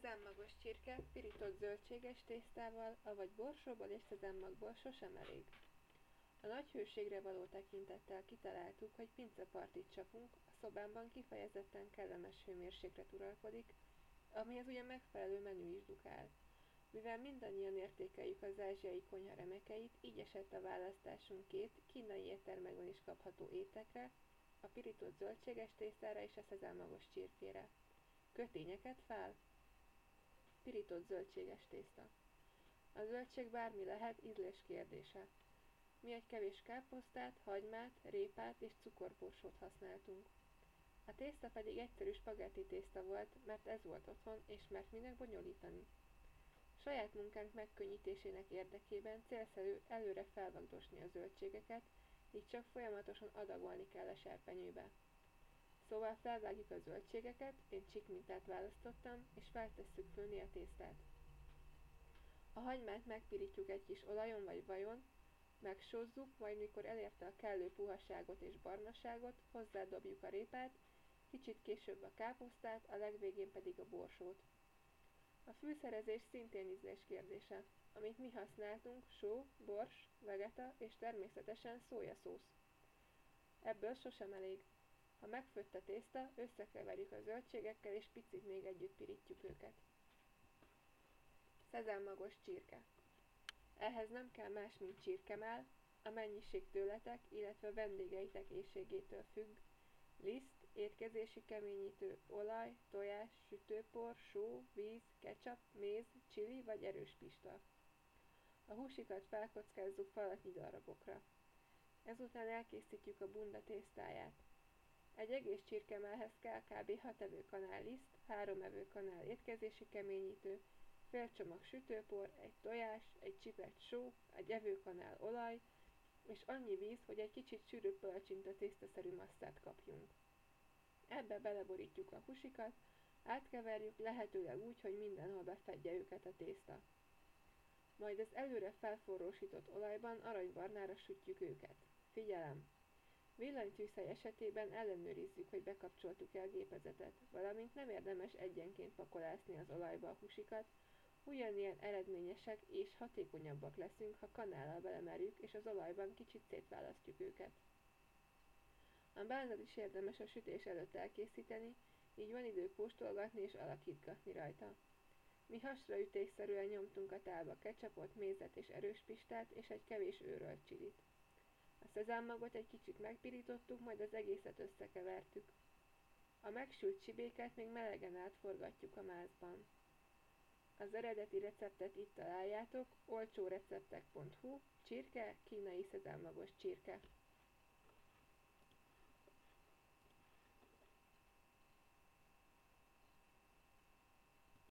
Szezámmagos csirke, pirított zöldséges tésztával, avagy borsóból és szezámmagból sosem elég. A nagy hőségre való tekintettel kitaláltuk, hogy pincepartit csapunk, a szobámban kifejezetten kellemes hőmérséklet uralkodik, amihez ugye megfelelő menü is dukál. Mivel mindannyian értékeljük az ázsiai konyha remekeit, így esett a választásunk két kínai éttermekben is kapható étekre, a pirított zöldséges tésztára és a szezámagos csirkére. Kötényeket fál? Pirított zöldséges tészta. A zöldség bármi lehet, ízlés kérdése. Mi egy kevés káposztát, hagymát, répát és cukorborsót használtunk. A tészta pedig egyszerű spagetti tészta volt, mert ez volt otthon, és mert minek bonyolítani. Saját munkánk megkönnyítésének érdekében célszerű előre felvagdosni a zöldségeket, így csak folyamatosan adagolni kell a serpenyőbe. Szóval felvágjuk a zöldségeket, én mintát választottam, és feltesszük főni a tésztát. A hagymát megpirítjuk egy kis olajon vagy vajon, megsózzuk, majd mikor elérte a kellő puhaságot és barnaságot, hozzádobjuk a répát, kicsit később a káposztát, a legvégén pedig a borsót. A fűszerezés szintén ízlés kérdése. Amit mi használtunk, só, bors, vegeta és természetesen szójaszósz. Ebből sosem elég. Ha megfőtt a tészta, összekeverjük a zöldségekkel és picit még együtt pirítjuk őket. Szezámmagos csirke. Ehhez nem kell más, mint csirkemell, a mennyiség tőletek, illetve vendégeitek éjségétől függ, liszt, étkezési keményítő, olaj, tojás, sütőpor, só, víz, ketchup, méz, csili vagy erős pista. A húsikat felkockázzuk falatnyi darabokra. Ezután elkészítjük a bunda tésztáját. Egy egész csirkemelhez kell kb. 6 evőkanál liszt, 3 evőkanál étkezési keményítő, fél csomag sütőpor, egy tojás, egy csipet só, egy evőkanál olaj, és annyi víz, hogy egy kicsit sűrűbb palacsinta tésztaszerű masszát kapjunk. Ebbe beleborítjuk a husikat, átkeverjük lehetőleg úgy, hogy mindenhol befedje őket a tészta. Majd az előre felforrósított olajban aranybarnára sütjük őket. Figyelem! Villanytűzhely esetében ellenőrizzük, hogy bekapcsoltuk-e a gépezetet, valamint nem érdemes egyenként pakolászni az olajba a husikat, ugyanilyen eredményesek és hatékonyabbak leszünk, ha kanállal belemerjük, és az olajban kicsit szétválasztjuk őket. A bánat is érdemes a sütés előtt elkészíteni, így van idő kóstolgatni és alakítgatni rajta. Mi hasraütésszerűen nyomtunk a tálba ketchupot, mézet és erős pistát, és egy kevés őrölt csilit. A szezámmagot egy kicsit megpirítottuk, majd az egészet összekevertük. A megsült csibéket még melegen átforgatjuk a mázban. Az eredeti receptet itt találjátok, olcsóreceptek.hu, csirke, kínai szezámmagos csirke.